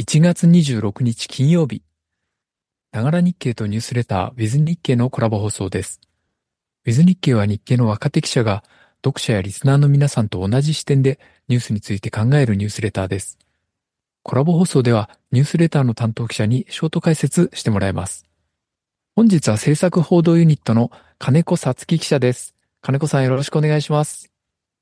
1月26日金曜日、ながら日経とニュースレター、ウィズ日経のコラボ放送です。ウィズ日経は日経の若手記者が、読者やリスナーの皆さんと同じ視点でニュースについて考えるニュースレターです。コラボ放送では、ニュースレターの担当記者にショート解説してもらいます。本日は制作報道ユニットの金子さつき記者です。金子さんよろしくお願いします。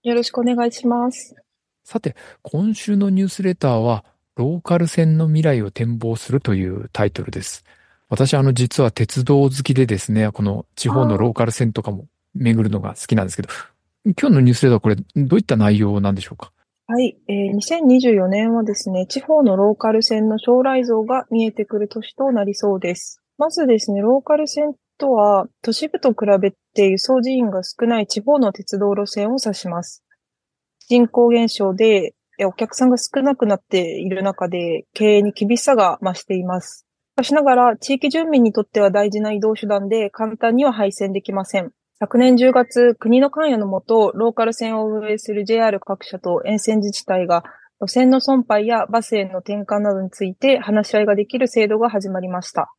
よろしくお願いします。さて、今週のニュースレターは、ローカル線の未来を展望するというタイトルです。私、あの、実は鉄道好きでですね、この地方のローカル線とかも巡るのが好きなんですけど、今日のニュースレターはこれ、どういった内容なんでしょうか？はい、えー、2024年はですね、地方のローカル線の将来像が見えてくる年となりそうです。まずですね、ローカル線とは、都市部と比べて輸送人員が少ない地方の鉄道路線を指します。人口減少でお客さんが少なくなっている中で経営に厳しさが増しています。しかしながら地域住民にとっては大事な移動手段で簡単には配線できません。昨年10月、国の関与のもと、ローカル線を運営する JR 各社と沿線自治体が路線の損廃やバスへの転換などについて話し合いができる制度が始まりました。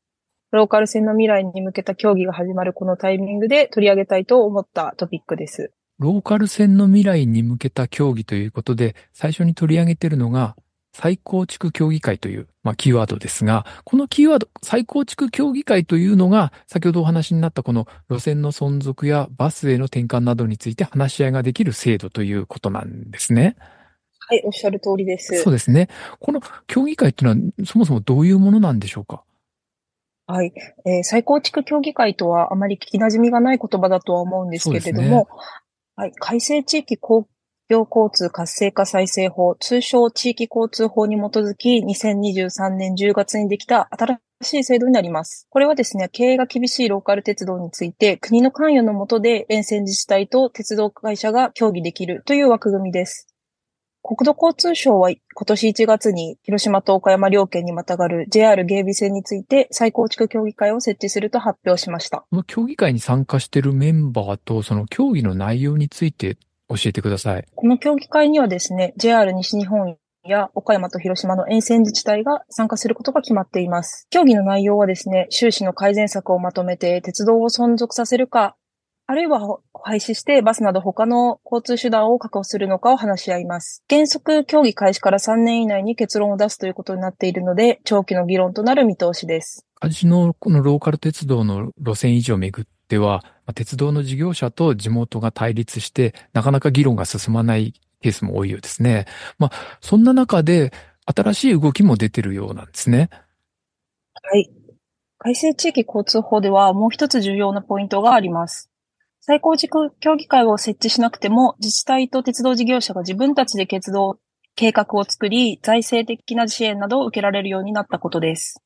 ローカル線の未来に向けた協議が始まるこのタイミングで取り上げたいと思ったトピックです。ローカル線の未来に向けた協議ということで、最初に取り上げているのが、再構築協議会という、まあ、キーワードですが、このキーワード、再構築協議会というのが、先ほどお話になったこの路線の存続やバスへの転換などについて話し合いができる制度ということなんですね。はい、おっしゃる通りです。そうですね。この協議会っていうのは、そもそもどういうものなんでしょうか？はい。えー、再構築協議会とはあまり聞き馴染みがない言葉だとは思うんですけれども、はい。改正地域公共交通活性化再生法、通称地域交通法に基づき、2023年10月にできた新しい制度になります。これはですね、経営が厳しいローカル鉄道について、国の関与のもとで沿線自治体と鉄道会社が協議できるという枠組みです。国土交通省は今年1月に広島と岡山両県にまたがる JR 芸備線について再構築協議会を設置すると発表しました。この協議会に参加しているメンバーとその協議の内容について教えてください。この協議会にはですね、JR 西日本や岡山と広島の沿線自治体が参加することが決まっています。協議の内容はですね、収支の改善策をまとめて鉄道を存続させるか、あるいは廃止してバスなど他の交通手段を確保するのかを話し合います。原則協議開始から3年以内に結論を出すということになっているので、長期の議論となる見通しです。味のこのローカル鉄道の路線維持をめぐっては、鉄道の事業者と地元が対立して、なかなか議論が進まないケースも多いようですね。まあ、そんな中で、新しい動きも出てるようなんですね。はい。改正地域交通法ではもう一つ重要なポイントがあります。最高軸協議会を設置しなくても、自治体と鉄道事業者が自分たちで鉄道計画を作り、財政的な支援などを受けられるようになったことです。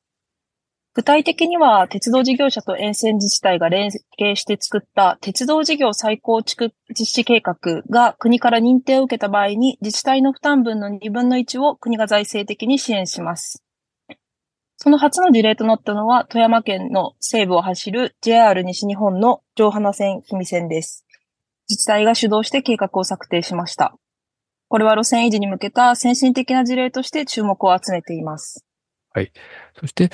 具体的には、鉄道事業者と沿線自治体が連携して作った鉄道事業再構築実施計画が国から認定を受けた場合に、自治体の負担分の2分の1を国が財政的に支援します。その初の事例となったのは、富山県の西部を走る JR 西日本の上花線氷見線です。自治体が主導して計画を策定しました。これは路線維持に向けた先進的な事例として注目を集めています。はい。そして、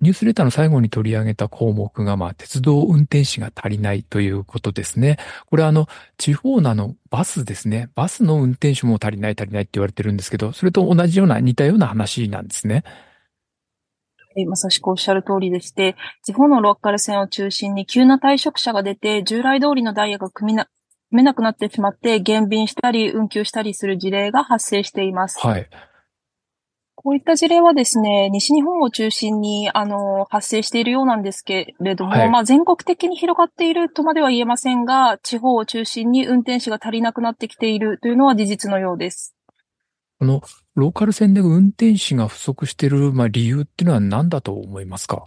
ニュースレターの最後に取り上げた項目が、まあ、鉄道運転士が足りないということですね。これはあの、地方なのバスですね。バスの運転手も足りない足りないって言われてるんですけど、それと同じような似たような話なんですね。まさしくおっしゃる通りでして、地方のローカル線を中心に急な退職者が出て、従来通りのダイヤが組みな、組めなくなってしまって、減便したり、運休したりする事例が発生しています。はい。こういった事例はですね、西日本を中心に、あの、発生しているようなんですけれども、はい、まあ、全国的に広がっているとまでは言えませんが、地方を中心に運転手が足りなくなってきているというのは事実のようです。このローカル線で運転士が不足している、まあ、理由っていうのは何だと思いますか？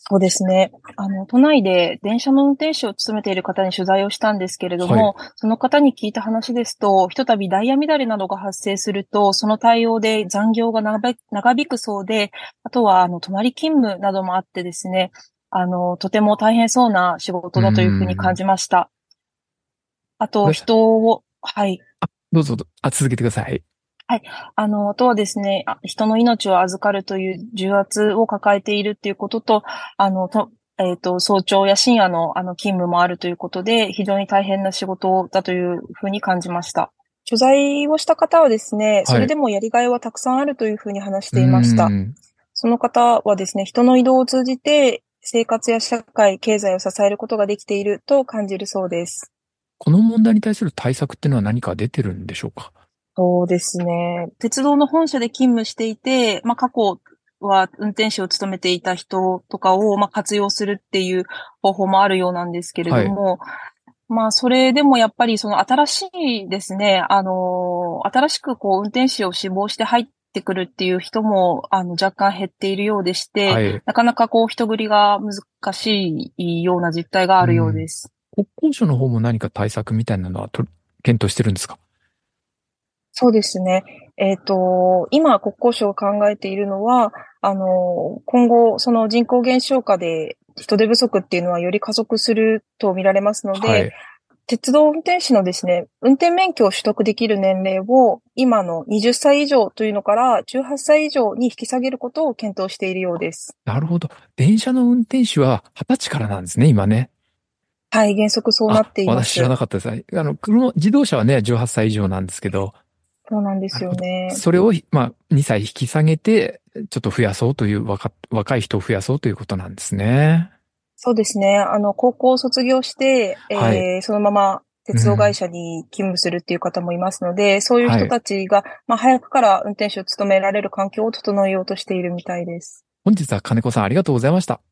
そうですね。あの、都内で電車の運転手を務めている方に取材をしたんですけれども、はい、その方に聞いた話ですと、ひとたびダイヤ乱れなどが発生すると、その対応で残業が長引くそうで、あとは、あの、泊まり勤務などもあってですね、あの、とても大変そうな仕事だというふうに感じました。あと、人を、はい。どうぞ、あ、続けてください。あの、あとはですね、あ人の命を預かるという重圧を抱えているっていうことと、あの、とえっ、と、早朝や深夜のあの勤務もあるということで、非常に大変な仕事だというふうに感じました。取材をした方はですね、それでもやりがいはたくさんあるというふうに話していました。うんその方はですね、人の移動を通じて生活や社会、経済を支えることができていると感じるそうです。この問題に対する対策っていうのは何か出てるんでしょうか？そうですね。鉄道の本社で勤務していて、まあ過去は運転手を務めていた人とかをまあ活用するっていう方法もあるようなんですけれども、まあそれでもやっぱりその新しいですね、あの、新しくこう運転手を志望して入ってくるっていう人もあの若干減っているようでして、はい。なかなかこう人繰りが難しいような実態があるようです。国交省の方も何か対策みたいなのはと検討してるんですか？そうですね。えっ、と、今国交省が考えているのは、あの、今後、その人口減少下で人手不足っていうのはより加速すると見られますので、はい。鉄道運転士のですね、運転免許を取得できる年齢を今の20歳以上というのから18歳以上に引き下げることを検討しているようです。なるほど。電車の運転手は20歳からなんですね、今ね。はい、原則そうなっています。あ私知らなかったです。あの、車、自動車はね、18歳以上なんですけど、そうなんですよね。それを、まあ、2歳引き下げて、ちょっと増やそうという若、若い人を増やそうということなんですね。そうですね。あの、高校を卒業して、はいえーそのまま鉄道会社に勤務するっていう方もいますので、そういう人たちが、まあ、早くから運転手を務められる環境を整えようとしているみたいです。本日は金子さんありがとうございました。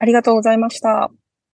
ありがとうございました。